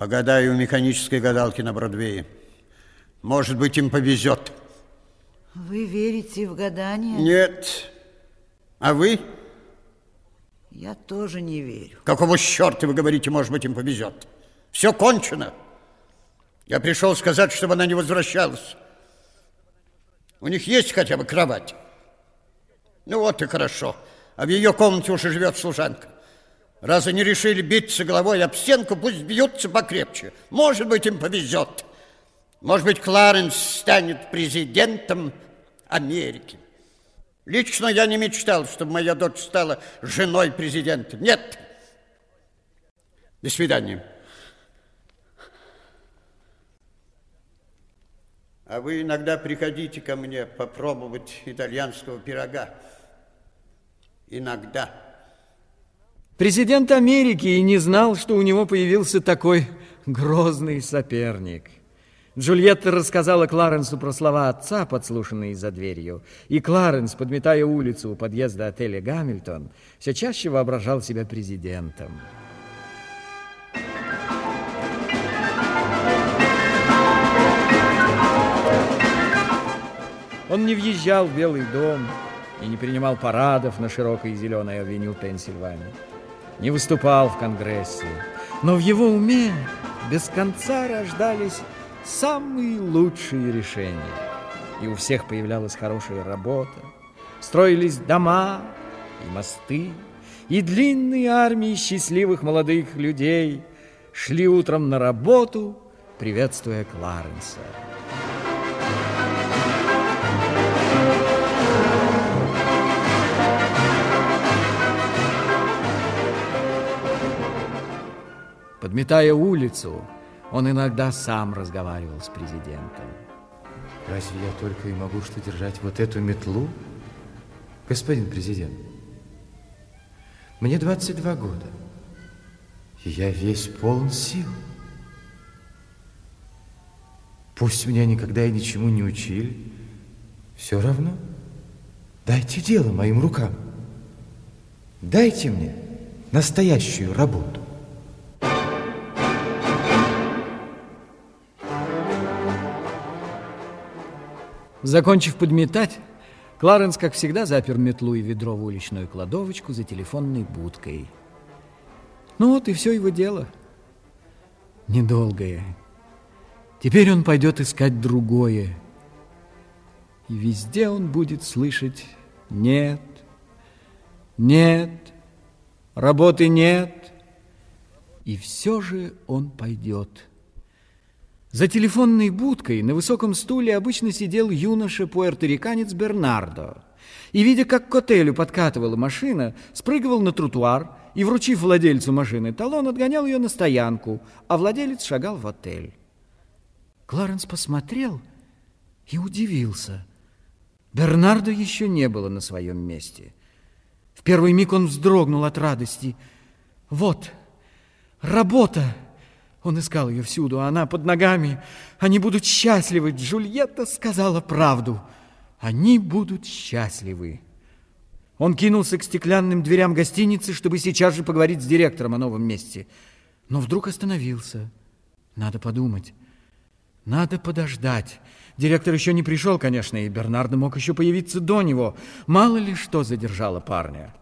Погадаю у механической гадалки на Бродвее. Может быть, им повезет. Вы верите в гадание? Нет. А вы? Я тоже не верю. Какого черта вы говорите, может быть, им повезет? Все кончено. Я пришел сказать, чтобы она не возвращалась. У них есть хотя бы кровать? Ну вот и хорошо. А в ее комнате уже живет служанка. Раз они решили биться головой об стенку, пусть бьются покрепче. Может быть, им повезет. Может быть, Кларенс станет президентом Америки. Лично я не мечтал, чтобы моя дочь стала женой президента. Нет. До свидания. А вы иногда приходите ко мне попробовать итальянского пирога. Иногда. Президент Америки и не знал, что у него появился такой грозный соперник. Джульетта рассказала Кларенсу про слова отца, подслушанные за дверью, и Кларенс, подметая улицу у подъезда отеля «Гамильтон», все чаще воображал себя президентом. Он не въезжал в Белый дом и не принимал парадов на широкой зеленой авеню Пенсильвании, не выступал в Конгрессе, но в его уме без конца рождались самые лучшие решения. И у всех появлялась хорошая работа, строились дома и мосты, и длинные армии счастливых молодых людей шли утром на работу, приветствуя Кларенса. Подметая улицу, он иногда сам разговаривал с президентом. Разве я только и могу что держать вот эту метлу? Господин президент, мне 22 года, и я весь полон сил. Пусть меня никогда и ничему не учили, все равно дайте дело моим рукам. Дайте мне настоящую работу. Закончив подметать, Кларенс, как всегда, запер метлу и ведро в уличную кладовочку за телефонной будкой. Ну вот и все его дело. Недолгое. Теперь он пойдет искать другое. И везде он будет слышать «нет», «нет», «работы нет». И все же он пойдет – за телефонной будкой на высоком стуле обычно сидел юноша-пуэрториканец Бернардо. И, видя, как к отелю подкатывала машина, спрыгивал на тротуар и, вручив владельцу машины талон, отгонял ее на стоянку, а владелец шагал в отель. Кларенс посмотрел и удивился. Бернардо еще не было на своем месте. В первый миг он вздрогнул от радости. «Вот, работа!» Он искал ее всюду, а она под ногами. Они будут счастливы. Джульетта сказала правду. Они будут счастливы. Он кинулся к стеклянным дверям гостиницы, чтобы сейчас же поговорить с директором о новом месте. Но вдруг остановился. Надо подумать. Надо подождать. Директор еще не пришел, конечно, и Бернардо мог еще появиться до него. Мало ли что задержало парня.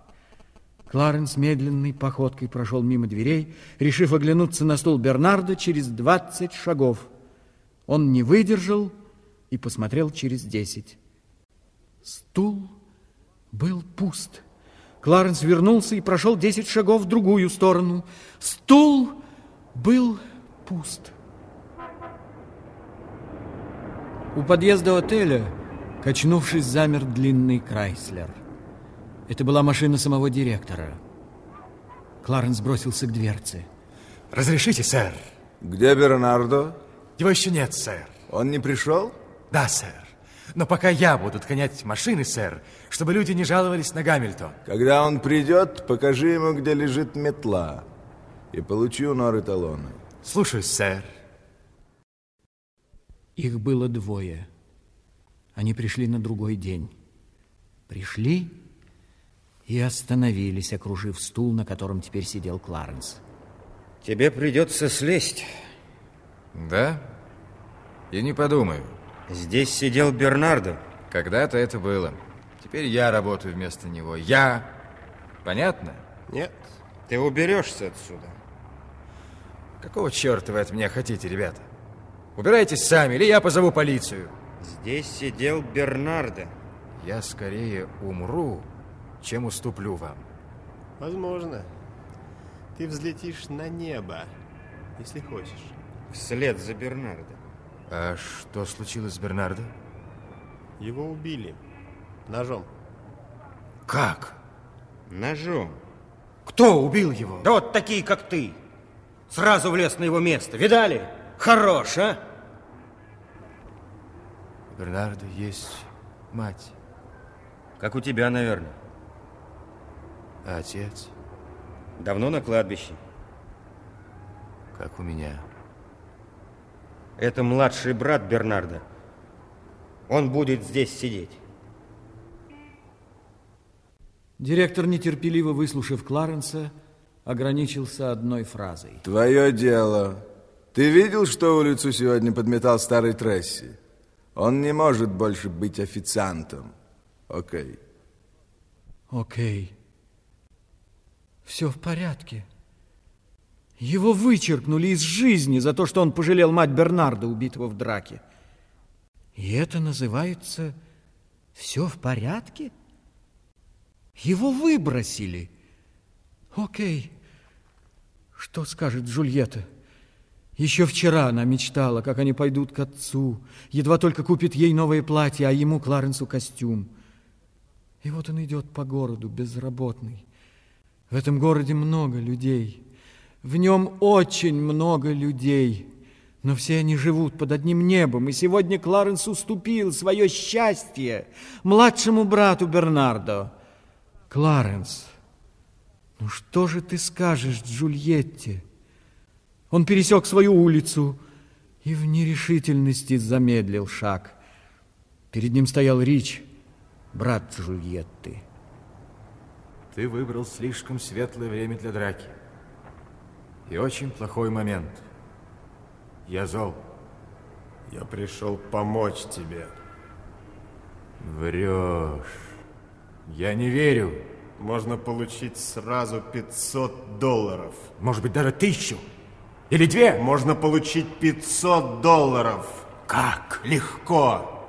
Кларенс медленной походкой прошел мимо дверей, решив оглянуться на стул Бернарда через двадцать шагов. Он не выдержал и посмотрел через десять. Стул был пуст. Кларенс вернулся и прошел десять шагов в другую сторону. Стул был пуст. У подъезда отеля, качнувшись, замер длинный Крайслер. Это была машина самого директора. Кларенс бросился к дверце. Разрешите, сэр? Где Бернардо? Его еще нет, сэр. Он не пришел? Да, сэр. Но пока я буду тканять машины, сэр, чтобы люди не жаловались на Гамильтон. Когда он придет, покажи ему, где лежит метла. И получи у Норы талоны. Слушаюсь, сэр. Их было двое. Они пришли на другой день. Пришли и остановились, окружив стул, на котором теперь сидел Кларенс. Тебе придется слезть. Да? И не подумаю. Здесь сидел Бернардо. Когда-то это было. Теперь я работаю вместо него. Я. Понятно? Нет. Ты уберешься отсюда. Какого черта вы от меня хотите, ребята? Убирайтесь сами, или я позову полицию. Здесь сидел Бернардо. Я скорее умру, чем уступлю вам. Возможно. Ты взлетишь на небо, если хочешь. Вслед за Бернардо. А что случилось с Бернардо? Его убили. Ножом. Как? Ножом. Кто убил его? Да вот такие, как ты. Сразу влез на его место. Видали? Хорош, а? У Бернардо есть мать. Как у тебя, наверное. А отец? Давно на кладбище. Как у меня. Это младший брат Бернарда. Он будет здесь сидеть. Директор, нетерпеливо выслушав Кларенса, ограничился одной фразой. Твое дело. Ты видел, что улицу сегодня подметал старый Тресси? Он не может больше быть официантом. Окей. Окей. Все в порядке. Его вычеркнули из жизни за то, что он пожалел мать Бернарда, убитого в драке. И это называется «все в порядке»? Его выбросили. Окей. Что скажет Джульетта? Еще вчера она мечтала, как они пойдут к отцу. Едва только купит ей новое платье, а ему, Кларенсу, костюм. И вот он идет по городу, безработный. В этом городе много людей. В нем очень много людей. Но все они живут под одним небом. И сегодня Кларенс уступил свое счастье младшему брату Бернардо. Кларенс, ну что же ты скажешь Джульетте? Он пересек свою улицу и в нерешительности замедлил шаг. Перед ним стоял Рич, брат Джульетты. Ты выбрал слишком светлое время для драки. И очень плохой момент. Я зол. Я пришел помочь тебе. Врешь. Я не верю. Можно получить сразу 500 долларов. Может быть, даже тысячу. Или две. Можно получить 500 долларов. Как? Легко.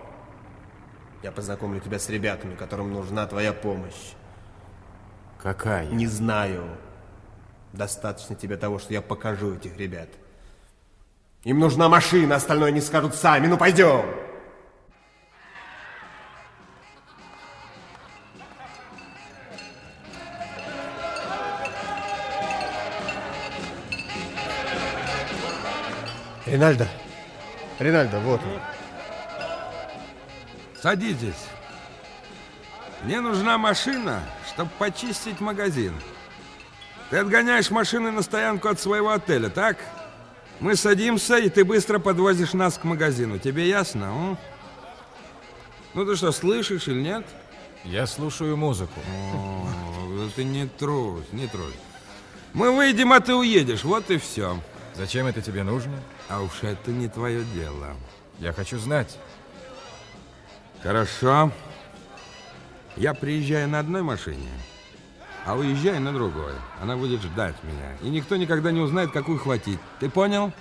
Я познакомлю тебя с ребятами, которым нужна твоя помощь. Какая? Не знаю. Достаточно тебе того, что я покажу этих ребят. Им нужна машина, остальное они скажут сами. Ну, пойдем. Ринальдо. Ринальдо, вот он. Садитесь. Мне нужна машина, чтобы почистить магазин. Ты отгоняешь машины на стоянку от своего отеля, так? Мы садимся, и ты быстро подвозишь нас к магазину. Тебе ясно? М? Ну ты что, слышишь или нет? Я слушаю музыку. О, да ты не трусь, не трусь. Мы выйдем, а ты уедешь, вот и все. Зачем это тебе нужно? А уж это не твое дело. Я хочу знать. Хорошо. Я приезжаю на одной машине, а уезжаю на другой. Она будет ждать меня. И никто никогда не узнает, какую хватить. Ты понял?